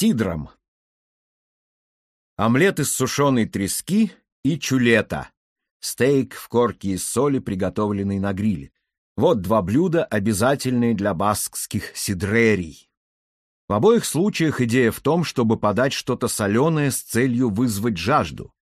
сидром. Омлет из сушеной трески и чулета. Стейк в корке из соли, приготовленный на гриле. Вот два блюда, обязательные для баскских сидрерий. В обоих случаях идея в том, чтобы подать что-то соленое с целью вызвать жажду.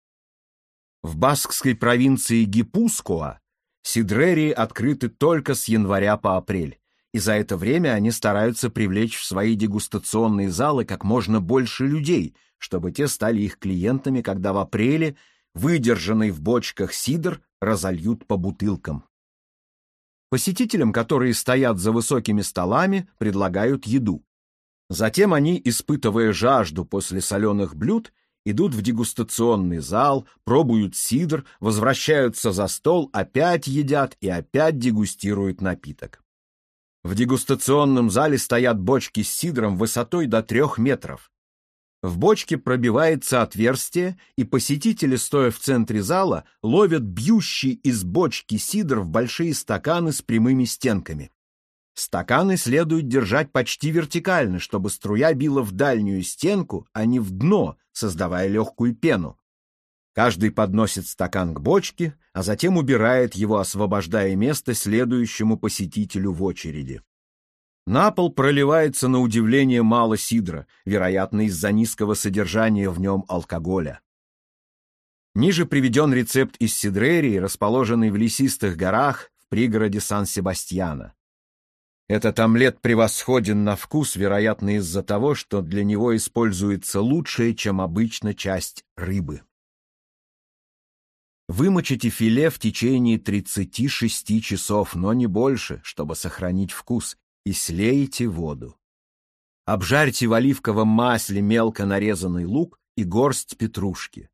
В баскской провинции Гипускоа сидрерии открыты только с января по апрель, и за это время они стараются привлечь в свои дегустационные залы как можно больше людей, чтобы те стали их клиентами, когда в апреле выдержанный в бочках сидр разольют по бутылкам. Посетителям, которые стоят за высокими столами, предлагают еду. Затем они, испытывая жажду после соленых блюд, идут в дегустационный зал, пробуют сидр, возвращаются за стол, опять едят и опять дегустируют напиток. В дегустационном зале стоят бочки с сидром высотой до трех метров. В бочке пробивается отверстие, и посетители, стоя в центре зала, ловят бьющий из бочки сидр в большие стаканы с прямыми стенками. Стаканы следует держать почти вертикально, чтобы струя била в дальнюю стенку, а не в дно, создавая легкую пену. Каждый подносит стакан к бочке, а затем убирает его, освобождая место следующему посетителю в очереди. На пол проливается на удивление мало сидра, вероятно, из-за низкого содержания в нем алкоголя. Ниже приведен рецепт из сидрерии, расположенный в лесистых горах в пригороде Сан-Себастьяна. Этот омлет превосходен на вкус, вероятно, из-за того, что для него используется лучшая, чем обычно, часть рыбы. Вымочите филе в течение 36 часов, но не больше, чтобы сохранить вкус, и слейте воду. Обжарьте в оливковом масле мелко нарезанный лук и горсть петрушки.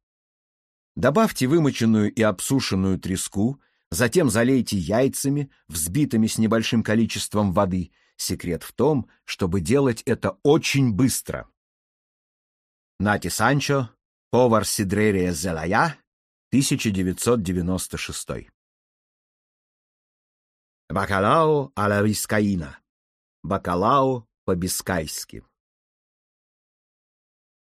Добавьте вымоченную и обсушенную треску, затем залейте яйцами, взбитыми с небольшим количеством воды. Секрет в том, чтобы делать это очень быстро. Нати Санчо, повар Сидрерия Зелая, 1996. Бакалао а вискаина бакалао по-бискайски.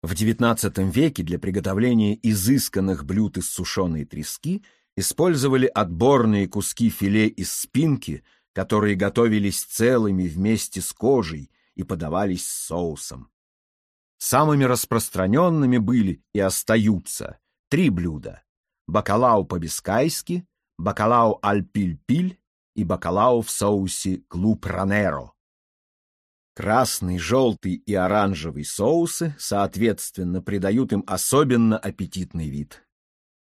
В XIX веке для приготовления изысканных блюд из сушеной трески использовали отборные куски филе из спинки, которые готовились целыми вместе с кожей и подавались с соусом. Самыми распространенными были и остаются три блюда – бакалау по-бискайски, бакалау аль-пиль-пиль и бакалау в соусе клуб-ранеро. Красный, желтый и оранжевый соусы, соответственно, придают им особенно аппетитный вид.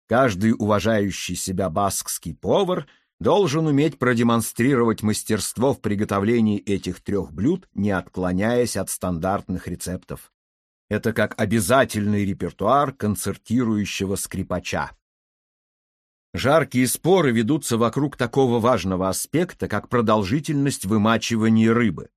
Каждый уважающий себя баскский повар должен уметь продемонстрировать мастерство в приготовлении этих трех блюд, не отклоняясь от стандартных рецептов. Это как обязательный репертуар концертирующего скрипача. Жаркие споры ведутся вокруг такого важного аспекта, как продолжительность вымачивания рыбы.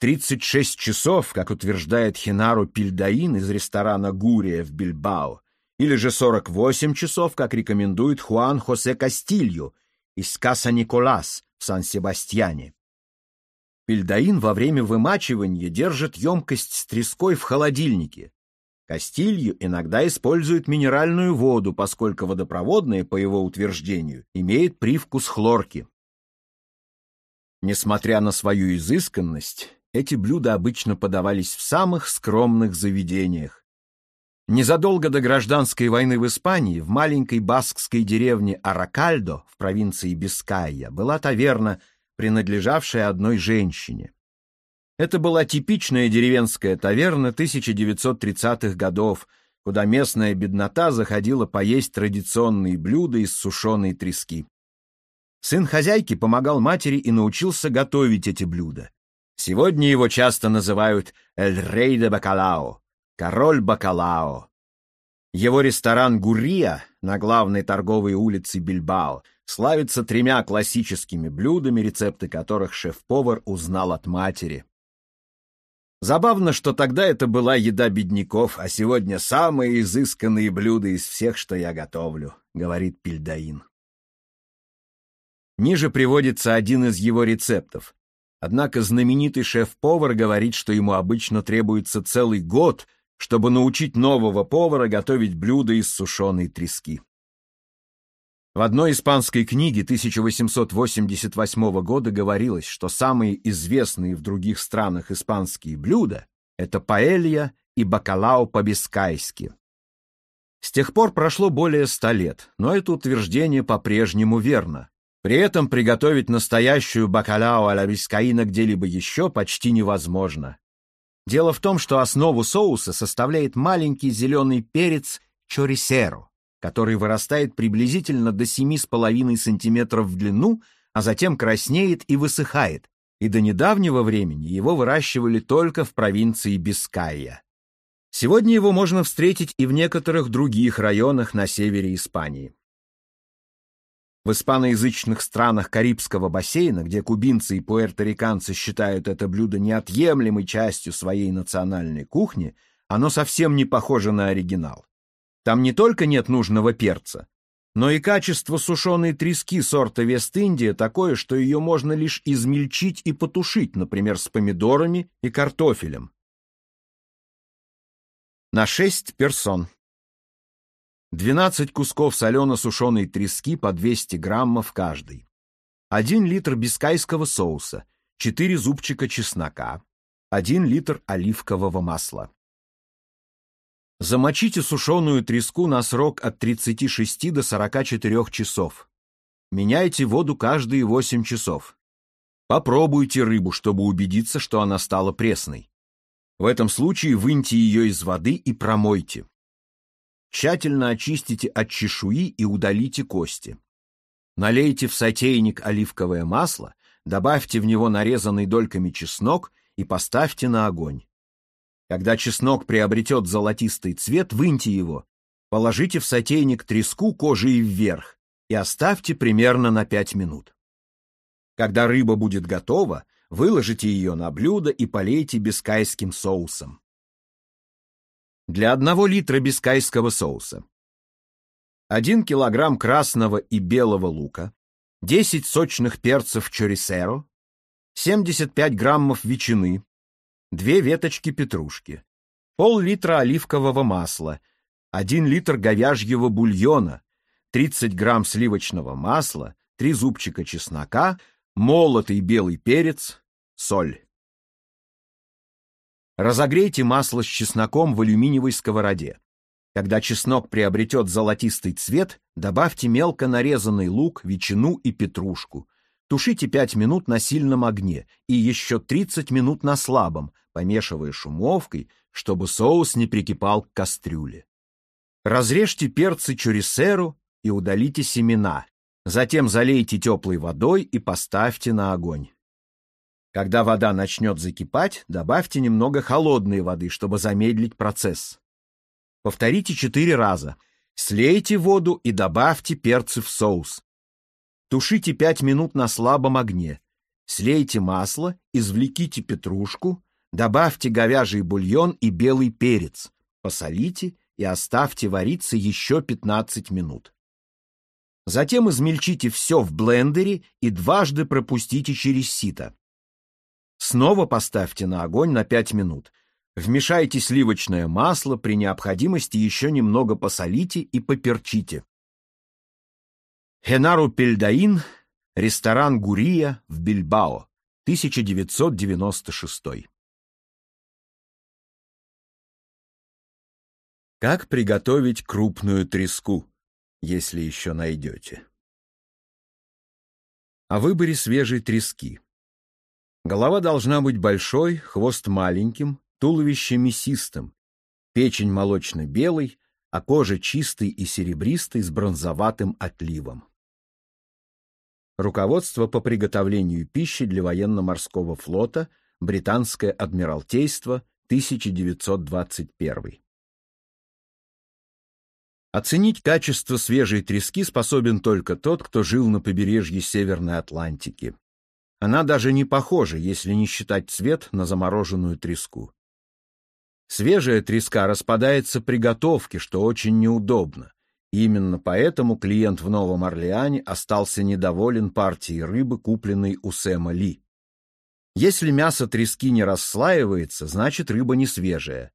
36 часов, как утверждает Хинару Пильдаин из ресторана «Гурия» в Бильбао, или же 48 часов, как рекомендует Хуан Хосе Кастилью из Каса Николас в Сан-Себастьяне. Пильдаин во время вымачивания держит емкость с треской в холодильнике. Кастилью иногда использует минеральную воду, поскольку водопроводная, по его утверждению, имеет привкус хлорки. Несмотря на свою изысканность, эти блюда обычно подавались в самых скромных заведениях. Незадолго до гражданской войны в Испании в маленькой баскской деревне Аракальдо в провинции Бискайя была таверна, принадлежавшая одной женщине. Это была типичная деревенская таверна 1930-х годов, куда местная беднота заходила поесть традиционные блюда из сушеной трески. Сын хозяйки помогал матери и научился готовить эти блюда. Сегодня его часто называют «Эль Рей де Бакалао» — «Король Бакалао». Его ресторан «Гурия» на главной торговой улице Бильбао славится тремя классическими блюдами, рецепты которых шеф-повар узнал от матери. Забавно, что тогда это была еда бедняков, а сегодня самые изысканные блюда из всех, что я готовлю, — говорит Пильдаин. Ниже приводится один из его рецептов. Однако знаменитый шеф-повар говорит, что ему обычно требуется целый год, чтобы научить нового повара готовить блюда из сушеной трески. В одной испанской книге 1888 года говорилось, что самые известные в других странах испанские блюда – это паэлья и бакалао по-бискайски. С тех пор прошло более ста лет, но это утверждение по-прежнему верно. При этом приготовить настоящую бакалао а-ля бискаина где-либо еще почти невозможно. Дело в том, что основу соуса составляет маленький зеленый перец чорисеро, который вырастает приблизительно до 7,5 см в длину, а затем краснеет и высыхает, и до недавнего времени его выращивали только в провинции Бискайя. Сегодня его можно встретить и в некоторых других районах на севере Испании. В испаноязычных странах Карибского бассейна, где кубинцы и пуэрториканцы считают это блюдо неотъемлемой частью своей национальной кухни, оно совсем не похоже на оригинал. Там не только нет нужного перца, но и качество сушеной трески сорта Вест-Индия такое, что ее можно лишь измельчить и потушить, например, с помидорами и картофелем. На 6 персон. 12 кусков солено-сушеной трески по 200 граммов каждый. 1 литр бискайского соуса, 4 зубчика чеснока, 1 литр оливкового масла. Замочите сушеную треску на срок от 36 до 44 часов. Меняйте воду каждые 8 часов. Попробуйте рыбу, чтобы убедиться, что она стала пресной. В этом случае выньте ее из воды и промойте. Тщательно очистите от чешуи и удалите кости. Налейте в сотейник оливковое масло, добавьте в него нарезанный дольками чеснок и поставьте на огонь. Когда чеснок приобретет золотистый цвет, выньте его, положите в сотейник треску кожей вверх и оставьте примерно на 5 минут. Когда рыба будет готова, выложите ее на блюдо и полейте бискайским соусом. Для одного литра бискайского соуса 1 килограмм красного и белого лука, 10 сочных перцев чорисеро, 75 граммов ветчины, две веточки петрушки, пол-литра оливкового масла, один литр говяжьего бульона, 30 грамм сливочного масла, три зубчика чеснока, молотый белый перец, соль. Разогрейте масло с чесноком в алюминиевой сковороде. Когда чеснок приобретет золотистый цвет, добавьте мелко нарезанный лук, ветчину и петрушку. Тушите 5 минут на сильном огне и еще 30 минут на слабом, помешивая шумовкой, чтобы соус не прикипал к кастрюле. Разрежьте перцы чурисеру и удалите семена. Затем залейте теплой водой и поставьте на огонь. Когда вода начнет закипать, добавьте немного холодной воды, чтобы замедлить процесс. Повторите четыре раза. Слейте воду и добавьте перцы в соус. Тушите 5 минут на слабом огне. Слейте масло, извлеките петрушку, добавьте говяжий бульон и белый перец, посолите и оставьте вариться еще 15 минут. Затем измельчите все в блендере и дважды пропустите через сито. Снова поставьте на огонь на 5 минут. Вмешайте сливочное масло, при необходимости еще немного посолите и поперчите. Хенару Пельдаин, ресторан Гурия в Бильбао, 1996. Как приготовить крупную треску, если еще найдете? О выборе свежей трески. Голова должна быть большой, хвост маленьким, туловище мясистым, печень молочно-белой, а кожа чистой и серебристой с бронзоватым отливом. Руководство по приготовлению пищи для военно-морского флота, Британское Адмиралтейство, 1921. Оценить качество свежей трески способен только тот, кто жил на побережье Северной Атлантики. Она даже не похожа, если не считать цвет, на замороженную треску. Свежая треска распадается при готовке, что очень неудобно. Именно поэтому клиент в Новом Орлеане остался недоволен партией рыбы, купленной у Сэма Ли. Если мясо трески не расслаивается, значит рыба не свежая.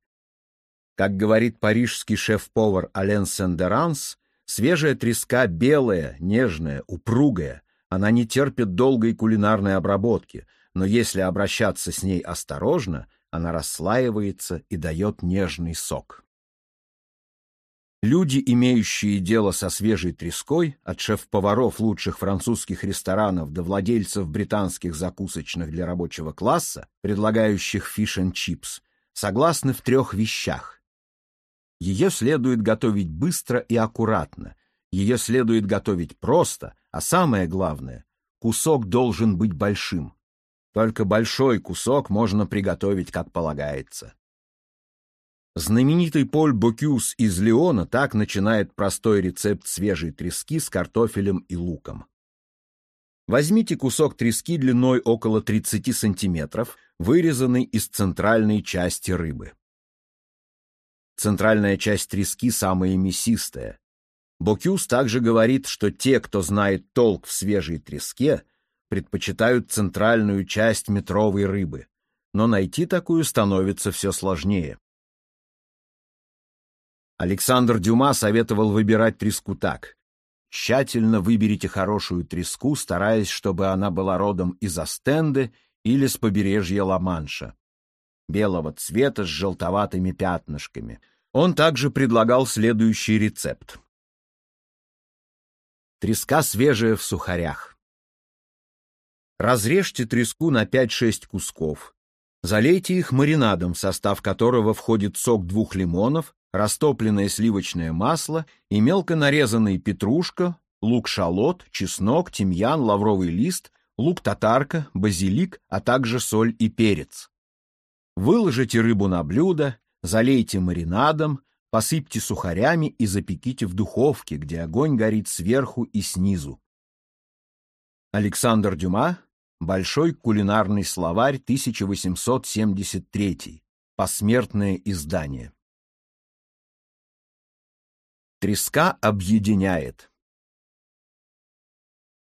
Как говорит парижский шеф-повар Ален Сендеранс, свежая треска белая, нежная, упругая. Она не терпит долгой кулинарной обработки, но если обращаться с ней осторожно, она расслаивается и дает нежный сок. Люди, имеющие дело со свежей треской, от шеф-поваров лучших французских ресторанов до владельцев британских закусочных для рабочего класса, предлагающих фиш and чипс, согласны в трех вещах. Ее следует готовить быстро и аккуратно, ее следует готовить просто, а самое главное, кусок должен быть большим. Только большой кусок можно приготовить, как полагается. Знаменитый Поль Бокюс из Леона так начинает простой рецепт свежей трески с картофелем и луком. Возьмите кусок трески длиной около 30 сантиметров, вырезанный из центральной части рыбы. Центральная часть трески самая мясистая. Бокюс также говорит, что те, кто знает толк в свежей треске, предпочитают центральную часть метровой рыбы, но найти такую становится все сложнее. Александр Дюма советовал выбирать треску так. Тщательно выберите хорошую треску, стараясь, чтобы она была родом из Астенды или с побережья Ла-Манша. Белого цвета с желтоватыми пятнышками. Он также предлагал следующий рецепт. Треска свежая в сухарях. Разрежьте треску на 5-6 кусков. Залейте их маринадом, в состав которого входит сок двух лимонов, растопленное сливочное масло и мелко нарезанный петрушка, лук-шалот, чеснок, тимьян, лавровый лист, лук-татарка, базилик, а также соль и перец. Выложите рыбу на блюдо, залейте маринадом, посыпьте сухарями и запеките в духовке, где огонь горит сверху и снизу. Александр Дюма Большой кулинарный словарь 1873. Посмертное издание. Треска объединяет.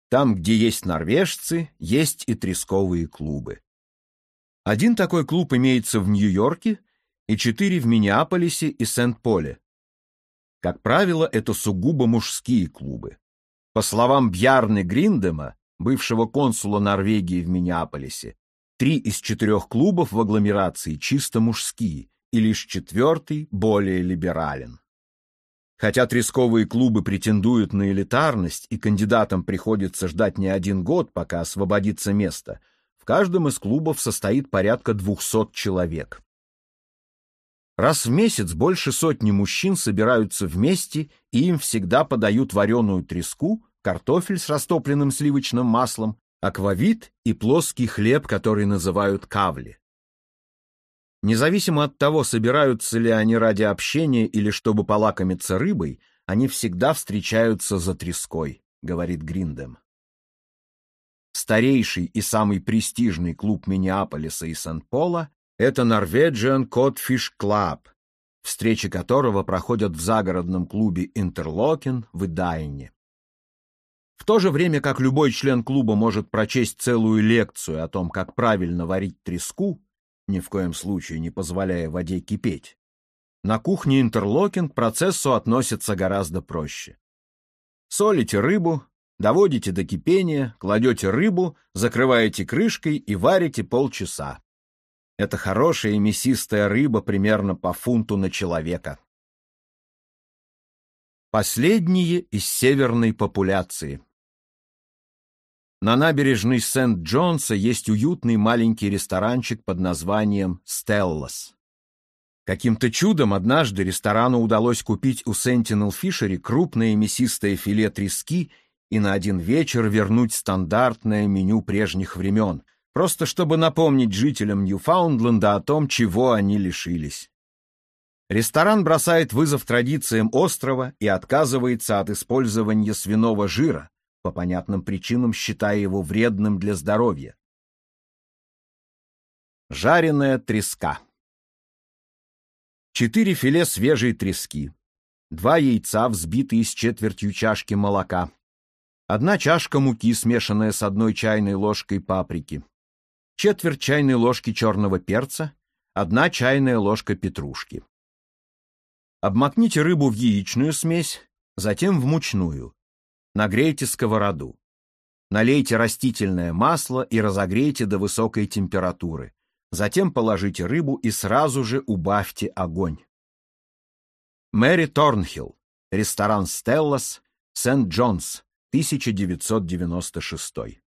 Там, где есть норвежцы, есть и тресковые клубы. Один такой клуб имеется в Нью-Йорке и четыре в Миннеаполисе и Сент-Поле. Как правило, это сугубо мужские клубы. По словам Бьярны Гриндема, бывшего консула Норвегии в Миннеаполисе, три из четырех клубов в агломерации чисто мужские, и лишь четвертый более либерален. Хотя тресковые клубы претендуют на элитарность, и кандидатам приходится ждать не один год, пока освободится место, в каждом из клубов состоит порядка 200 человек. Раз в месяц больше сотни мужчин собираются вместе, и им всегда подают вареную треску, картофель с растопленным сливочным маслом, аквавит и плоский хлеб, который называют кавли. Независимо от того, собираются ли они ради общения или чтобы полакомиться рыбой, они всегда встречаются за треской, говорит Гриндем. Старейший и самый престижный клуб Миннеаполиса и Сент-Пола — это Norwegian Codfish Club, встречи которого проходят в загородном клубе Интерлокен в Идайне. В то же время как любой член клуба может прочесть целую лекцию о том, как правильно варить треску, ни в коем случае не позволяя воде кипеть. На кухне Интерлокен к процессу относится гораздо проще. Солите рыбу, доводите до кипения, кладете рыбу, закрываете крышкой и варите полчаса. Это хорошая мясистая рыба примерно по фунту на человека. Последние из северной популяции. На набережной Сент-Джонса есть уютный маленький ресторанчик под названием «Стеллас». Каким-то чудом однажды ресторану удалось купить у Сентинел Фишери крупное мясистое филе трески и на один вечер вернуть стандартное меню прежних времен, просто чтобы напомнить жителям Ньюфаундленда о том, чего они лишились. Ресторан бросает вызов традициям острова и отказывается от использования свиного жира, по понятным причинам считая его вредным для здоровья. Жареная треска Четыре филе свежей трески, два яйца, взбитые с четвертью чашки молока, одна чашка муки, смешанная с одной чайной ложкой паприки, четверть чайной ложки черного перца, одна чайная ложка петрушки. Обмакните рыбу в яичную смесь, затем в мучную. Нагрейте сковороду. Налейте растительное масло и разогрейте до высокой температуры. Затем положите рыбу и сразу же убавьте огонь. Мэри Торнхилл. Ресторан «Стеллас», Сент-Джонс, 1996.